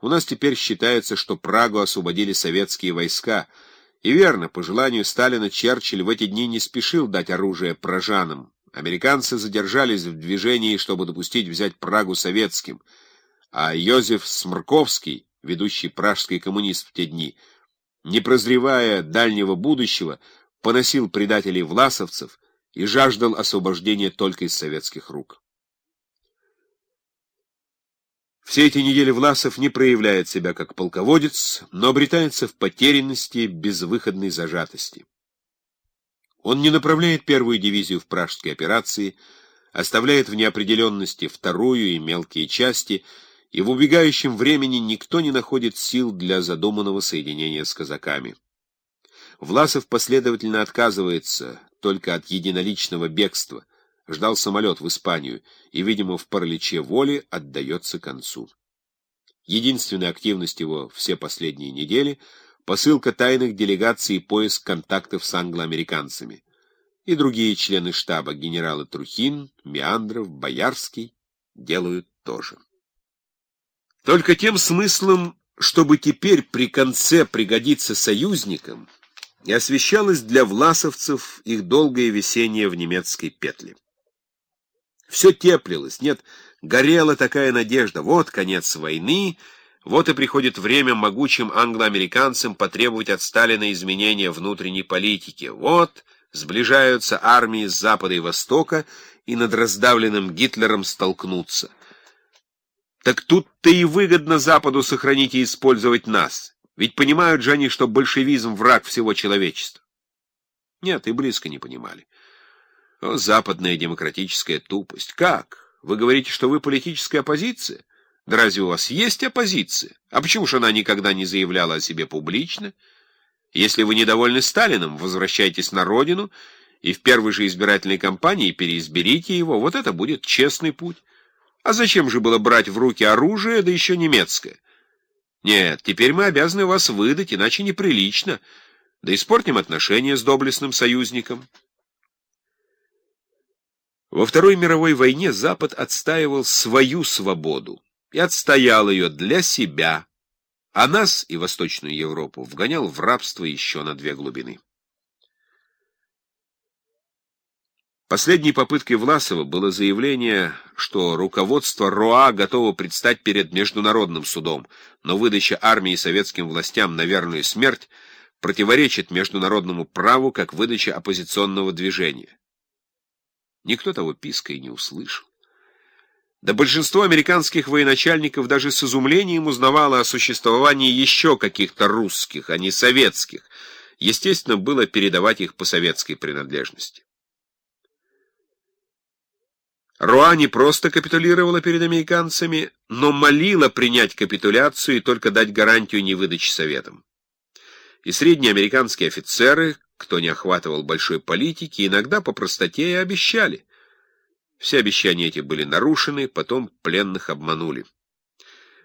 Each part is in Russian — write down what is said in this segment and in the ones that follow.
У нас теперь считается, что Прагу освободили советские войска. И верно, по желанию Сталина Черчилль в эти дни не спешил дать оружие пражанам. Американцы задержались в движении, чтобы допустить взять Прагу советским. А Йозеф Смрковский, ведущий пражский коммунист в те дни, не прозревая дальнего будущего, поносил предателей власовцев и жаждал освобождения только из советских рук. Все эти недели Власов не проявляет себя как полководец, но обретается в потерянности, безвыходной зажатости. Он не направляет первую дивизию в пражской операции, оставляет в неопределенности вторую и мелкие части, и в убегающем времени никто не находит сил для задуманного соединения с казаками. Власов последовательно отказывается только от единоличного бегства, ждал самолет в Испанию и, видимо, в параличе воли отдается концу. Единственная активность его все последние недели — посылка тайных делегаций и поиск контактов с англоамериканцами. И другие члены штаба, генералы Трухин, Меандров, Боярский, делают тоже. Только тем смыслом, чтобы теперь при конце пригодиться союзникам, и освещалось для власовцев их долгое висение в немецкой петле. Все теплилось, нет, горела такая надежда. Вот конец войны, вот и приходит время могучим англоамериканцам потребовать от Сталина изменения внутренней политики. Вот сближаются армии с Запада и Востока и над раздавленным Гитлером столкнутся. Так тут-то и выгодно Западу сохранить и использовать нас. Ведь понимают же они, что большевизм — враг всего человечества. Нет, и близко не понимали. О, западная демократическая тупость! Как? Вы говорите, что вы политическая оппозиция? Да разве у вас есть оппозиция? А почему же она никогда не заявляла о себе публично? Если вы недовольны Сталином, возвращайтесь на родину и в первой же избирательной кампании переизберите его. Вот это будет честный путь. А зачем же было брать в руки оружие, да еще немецкое? Нет, теперь мы обязаны вас выдать, иначе неприлично. Да испортим отношения с доблестным союзником. Во Второй мировой войне Запад отстаивал свою свободу и отстоял ее для себя, а нас и Восточную Европу вгонял в рабство еще на две глубины. Последней попыткой Власова было заявление, что руководство РОА готово предстать перед международным судом, но выдача армии советским властям на верную смерть противоречит международному праву как выдача оппозиционного движения. Никто того писка и не услышал. Да большинство американских военачальников даже с изумлением узнавало о существовании еще каких-то русских, а не советских. Естественно, было передавать их по советской принадлежности. Руа не просто капитулировала перед американцами, но молила принять капитуляцию и только дать гарантию невыдачи советам. И средние американские офицеры, кто не охватывал большой политики, иногда по простоте и обещали. Все обещания эти были нарушены, потом пленных обманули.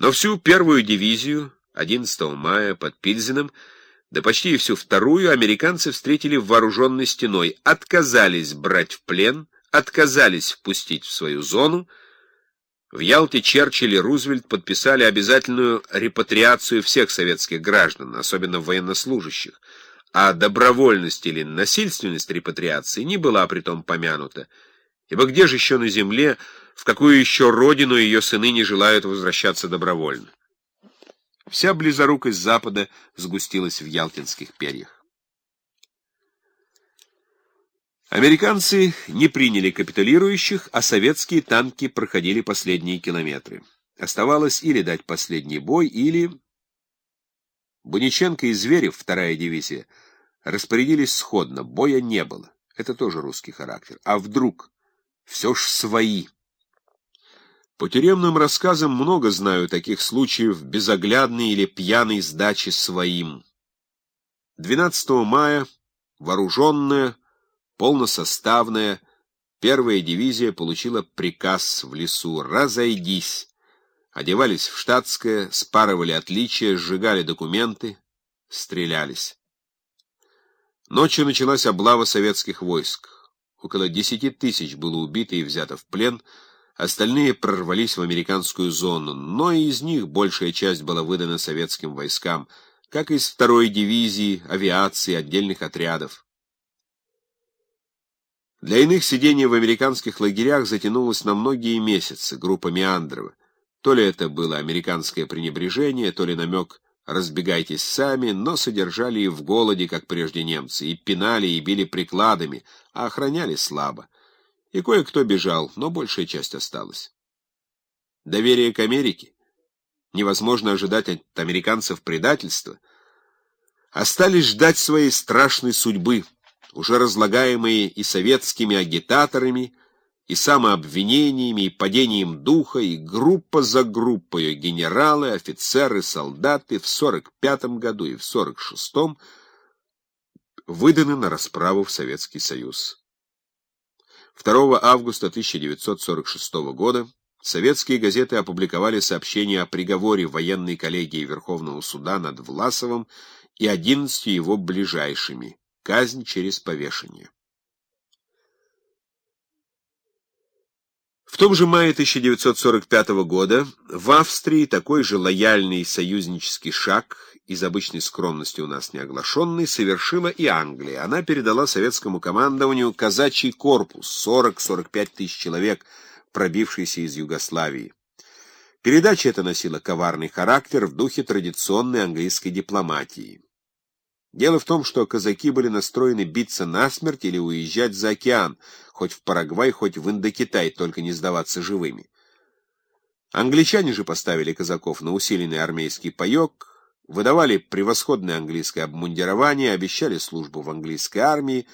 Но всю первую дивизию 11 мая под Пильзеном, да почти всю вторую, американцы встретили вооруженной стеной, отказались брать в плен, отказались впустить в свою зону. В Ялте Черчилль и Рузвельт подписали обязательную репатриацию всех советских граждан, особенно военнослужащих, а добровольность или насильственность репатриации не была притом помянута, ибо где же еще на земле, в какую еще родину ее сыны не желают возвращаться добровольно? Вся близорукость Запада сгустилась в ялтинских перьях. Американцы не приняли капитулирующих, а советские танки проходили последние километры. Оставалось или дать последний бой, или... Буниченко и Зверев, вторая дивизия, распорядились сходно, боя не было. Это тоже русский характер. А вдруг? Все ж свои. По тюремным рассказам много знаю таких случаев безоглядной или пьяной сдачи своим. 12 мая вооруженная, полносоставная, первая дивизия получила приказ в лесу «Разойдись». Одевались в штатское, спарывали отличия, сжигали документы, стрелялись. Ночью началась облава советских войск. Около десяти тысяч было убито и взято в плен, Остальные прорвались в американскую зону, но и из них большая часть была выдана советским войскам, как из второй дивизии, авиации, отдельных отрядов. Для иных сидение в американских лагерях затянулось на многие месяцы, группа Меандрова. То ли это было американское пренебрежение, то ли намек «разбегайтесь сами», но содержали и в голоде, как прежде немцы, и пинали, и били прикладами, а охраняли слабо. И кое-кто бежал, но большая часть осталась. Доверие к Америке? Невозможно ожидать от американцев предательства. Остались ждать своей страшной судьбы, уже разлагаемые и советскими агитаторами, и самообвинениями, и падением духа, и группа за группой генералы, офицеры, солдаты в 45 году и в 46 выданы на расправу в Советский Союз. 2 августа 1946 года советские газеты опубликовали сообщение о приговоре военной коллегии Верховного суда над Власовым и 11 его ближайшими. Казнь через повешение. В том же мае 1945 года в Австрии такой же лояльный союзнический шаг, из обычной скромности у нас не оглашенный, совершила и Англия. Она передала советскому командованию казачий корпус, 40-45 тысяч человек, пробившийся из Югославии. Передача эта носила коварный характер в духе традиционной английской дипломатии. Дело в том, что казаки были настроены биться насмерть или уезжать за океан, хоть в Парагвай, хоть в Индокитай, только не сдаваться живыми. Англичане же поставили казаков на усиленный армейский паек, выдавали превосходное английское обмундирование, обещали службу в английской армии,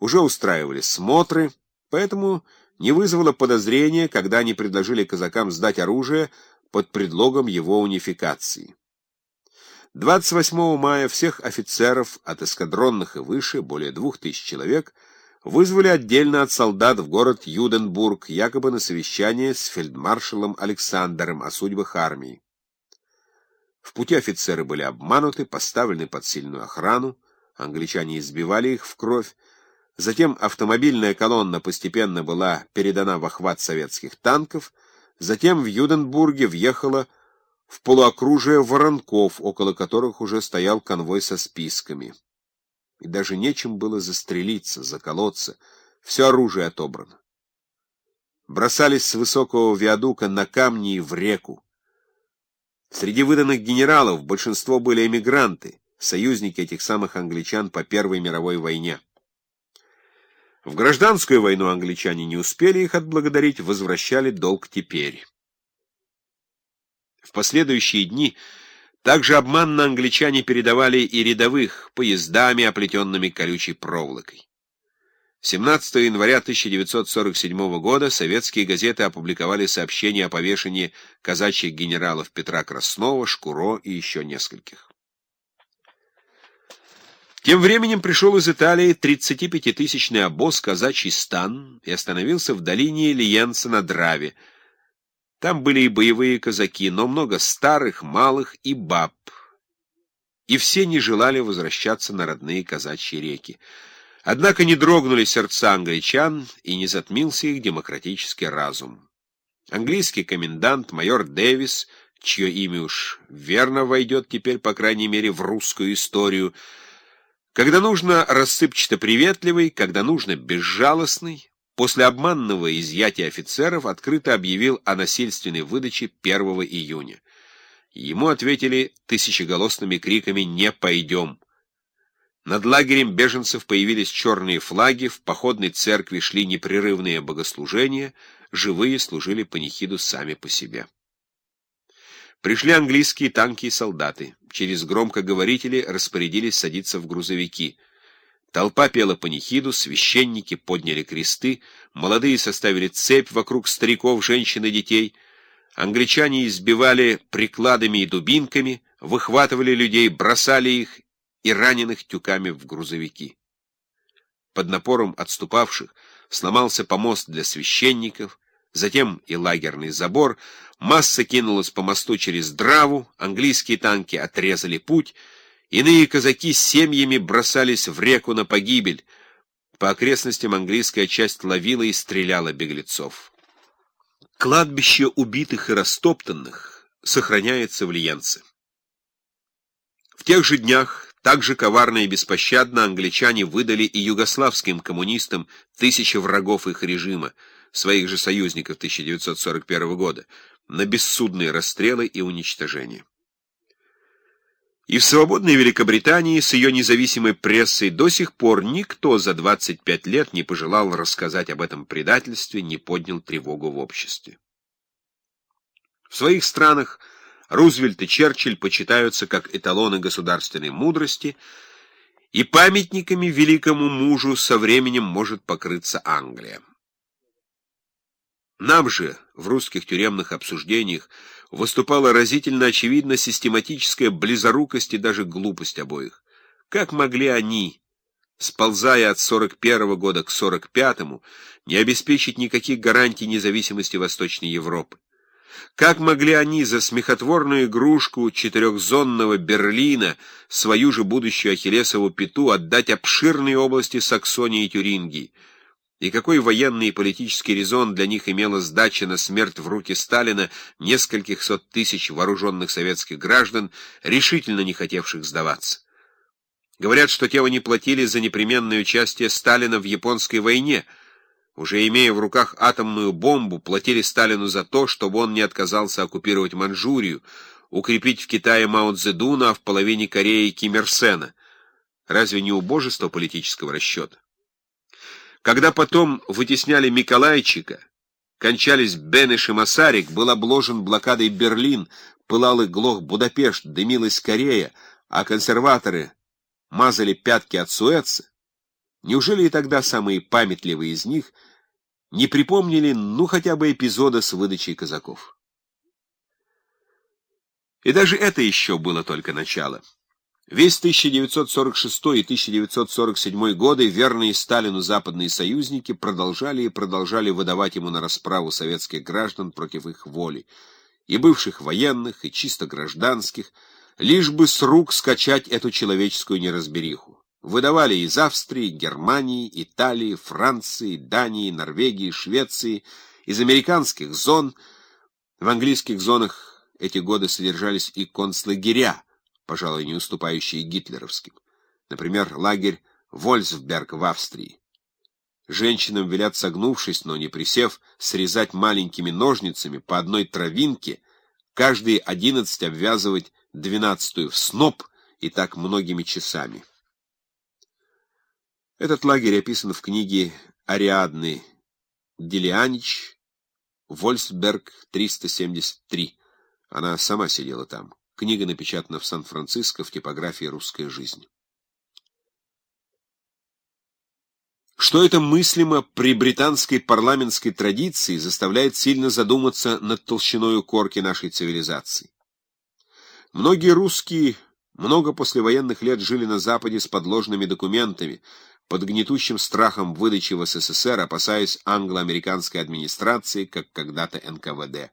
уже устраивали смотры, поэтому не вызвало подозрения, когда они предложили казакам сдать оружие под предлогом его унификации. 28 мая всех офицеров от эскадронных и выше, более двух тысяч человек, вызвали отдельно от солдат в город Юденбург, якобы на совещание с фельдмаршалом Александром о судьбах армии. В пути офицеры были обмануты, поставлены под сильную охрану, англичане избивали их в кровь, затем автомобильная колонна постепенно была передана в охват советских танков, затем в Юденбурге въехала в полуокружие воронков, около которых уже стоял конвой со списками. И даже нечем было застрелиться, заколоться, все оружие отобрано. Бросались с высокого виадука на камни и в реку. Среди выданных генералов большинство были эмигранты, союзники этих самых англичан по Первой мировой войне. В гражданскую войну англичане не успели их отблагодарить, возвращали долг теперь. В последующие дни также обманно англичане передавали и рядовых поездами, оплетенными колючей проволокой. 17 января 1947 года советские газеты опубликовали сообщение о повешении казачьих генералов Петра Краснова, Шкуро и еще нескольких. Тем временем пришел из Италии 35-тысячный обоз «Казачий стан» и остановился в долине Лиенца на Драве, там были и боевые казаки, но много старых, малых и баб. И все не желали возвращаться на родные казачьи реки. Однако не дрогнули сердца англичан, и не затмился их демократический разум. Английский комендант, майор Дэвис, чье имя уж верно войдет теперь, по крайней мере, в русскую историю, когда нужно рассыпчато приветливый, когда нужно безжалостный, после обманного изъятия офицеров открыто объявил о насильственной выдаче 1 июня. Ему ответили тысячеголосными криками «Не пойдем!». Над лагерем беженцев появились черные флаги, в походной церкви шли непрерывные богослужения, живые служили панихиду сами по себе. Пришли английские танки и солдаты. Через громкоговорители распорядились садиться в грузовики — Толпа пела панихиду, священники подняли кресты, молодые составили цепь вокруг стариков, женщин и детей. Англичане избивали прикладами и дубинками, выхватывали людей, бросали их и раненых тюками в грузовики. Под напором отступавших сломался помост для священников, затем и лагерный забор, масса кинулась по мосту через Драву, английские танки отрезали путь — Иные казаки с семьями бросались в реку на погибель. По окрестностям английская часть ловила и стреляла беглецов. Кладбище убитых и растоптанных сохраняется в Лиенце. В тех же днях, так же коварно и беспощадно, англичане выдали и югославским коммунистам тысячи врагов их режима, своих же союзников 1941 года, на бессудные расстрелы и уничтожение. И в свободной Великобритании с ее независимой прессой до сих пор никто за 25 лет не пожелал рассказать об этом предательстве, не поднял тревогу в обществе. В своих странах Рузвельт и Черчилль почитаются как эталоны государственной мудрости, и памятниками великому мужу со временем может покрыться Англия. Нам же в русских тюремных обсуждениях выступала разительно очевидна систематическая близорукость и даже глупость обоих. Как могли они, сползая от 41 -го года к 45-му, не обеспечить никаких гарантий независимости Восточной Европы? Как могли они за смехотворную игрушку четырехзонного Берлина, свою же будущую Ахиллесову пету, отдать обширные области Саксонии и Тюрингии? И какой военный и политический резон для них имела сдача на смерть в руки Сталина нескольких сот тысяч вооруженных советских граждан, решительно не хотевших сдаваться? Говорят, что те не платили за непременное участие Сталина в японской войне, уже имея в руках атомную бомбу, платили Сталину за то, чтобы он не отказался оккупировать Манчжурию, укрепить в Китае Мао Цзэдуна, а в половине Кореи Ким Ир Сена. Разве не убожество политического расчета? Когда потом вытесняли Миколайчика, кончались Бенеш и Масарик, был обложен блокадой Берлин, пылал и глох Будапешт, дымилась Корея, а консерваторы мазали пятки от Суэца, неужели и тогда самые памятливые из них не припомнили ну хотя бы эпизода с выдачей казаков? И даже это еще было только начало. Весь 1946 и 1947 годы верные Сталину западные союзники продолжали и продолжали выдавать ему на расправу советских граждан против их воли, и бывших военных, и чисто гражданских, лишь бы с рук скачать эту человеческую неразбериху. Выдавали из Австрии, Германии, Италии, Франции, Дании, Норвегии, Швеции, из американских зон. В английских зонах эти годы содержались и концлагеря, пожалуй, не уступающие гитлеровским. Например, лагерь Вольсберг в Австрии. Женщинам велят, согнувшись, но не присев, срезать маленькими ножницами по одной травинке, каждые одиннадцать обвязывать двенадцатую в сноп и так многими часами. Этот лагерь описан в книге Ариадны Делианич «Вольсберг 373». Она сама сидела там. Книга напечатана в Сан-Франциско в типографии «Русская жизнь». Что это мыслимо при британской парламентской традиции заставляет сильно задуматься над толщиной корки нашей цивилизации. Многие русские много послевоенных лет жили на Западе с подложными документами, под гнетущим страхом выдачи в СССР, опасаясь англо-американской администрации, как когда-то НКВД.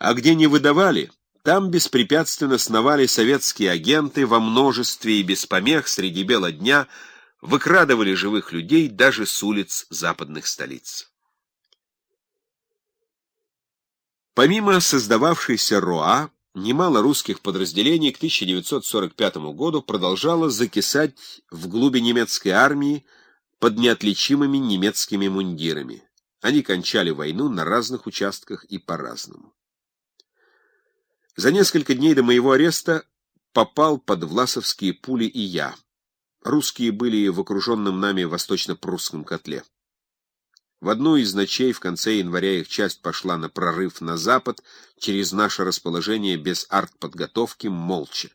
А где не выдавали, там беспрепятственно сновали советские агенты во множестве и без помех среди бела дня, выкрадывали живых людей даже с улиц западных столиц. Помимо создававшейся РОА, немало русских подразделений к 1945 году продолжало закисать в глуби немецкой армии под неотличимыми немецкими мундирами. Они кончали войну на разных участках и по-разному. За несколько дней до моего ареста попал под власовские пули и я. Русские были в окруженном нами восточно-прусском котле. В одну из ночей в конце января их часть пошла на прорыв на запад, через наше расположение без артподготовки, молча.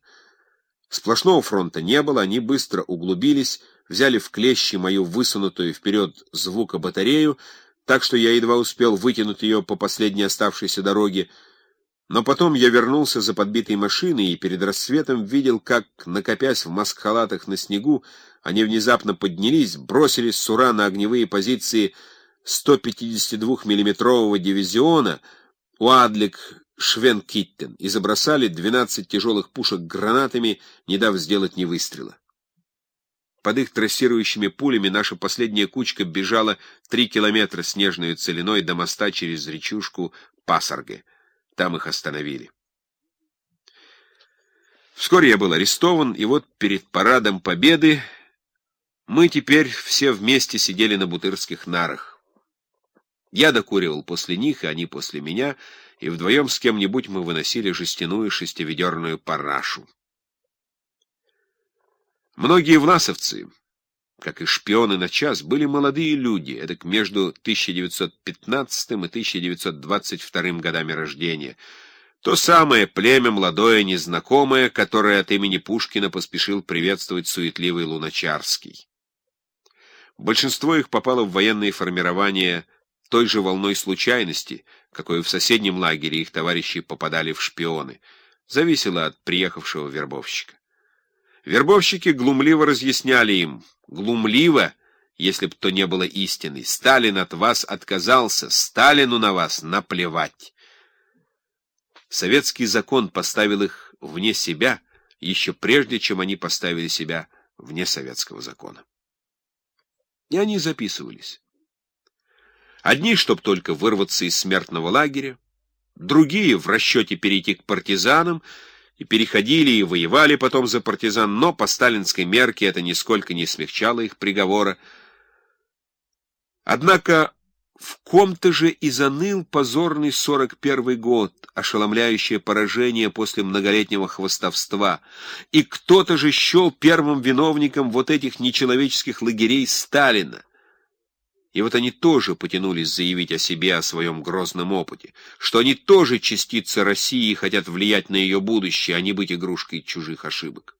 Сплошного фронта не было, они быстро углубились, взяли в клещи мою высунутую вперед звукобатарею, так что я едва успел вытянуть ее по последней оставшейся дороге, но потом я вернулся за подбитой машиной и перед рассветом видел, как, накопясь в маскхалатах на снегу, они внезапно поднялись, бросились с ура на огневые позиции 152-миллиметрового дивизиона Уадлик Швенкиттен и забросали 12 тяжелых пушек гранатами, не дав сделать ни выстрела. Под их трассирующими пулями наша последняя кучка бежала три километра снежной целиной до моста через речушку Пасарге. Там их остановили. Вскоре я был арестован, и вот перед парадом Победы мы теперь все вместе сидели на бутырских нарах. Я докуривал после них, и они после меня, и вдвоем с кем-нибудь мы выносили жестяную шестиведерную парашу. Многие власовцы, как и шпионы на час, были молодые люди, эдак между 1915 и 1922 годами рождения. То самое племя молодое, незнакомое, которое от имени Пушкина поспешил приветствовать суетливый Луначарский. Большинство их попало в военные формирования той же волной случайности, какой в соседнем лагере их товарищи попадали в шпионы. Зависело от приехавшего вербовщика. Вербовщики глумливо разъясняли им, глумливо, если б то не было истиной, Сталин от вас отказался, Сталину на вас наплевать. Советский закон поставил их вне себя, еще прежде, чем они поставили себя вне советского закона. И они записывались. Одни, чтоб только вырваться из смертного лагеря, другие в расчете перейти к партизанам, и переходили и воевали потом за партизан, но по сталинской мерке это нисколько не смягчало их приговора. Однако в ком-то же и заныл позорный сорок первый год, ошеломляющее поражение после многолетнего хвостовства, и кто-то же счел первым виновником вот этих нечеловеческих лагерей Сталина. И вот они тоже потянулись заявить о себе, о своем грозном опыте, что они тоже частица России и хотят влиять на ее будущее, а не быть игрушкой чужих ошибок.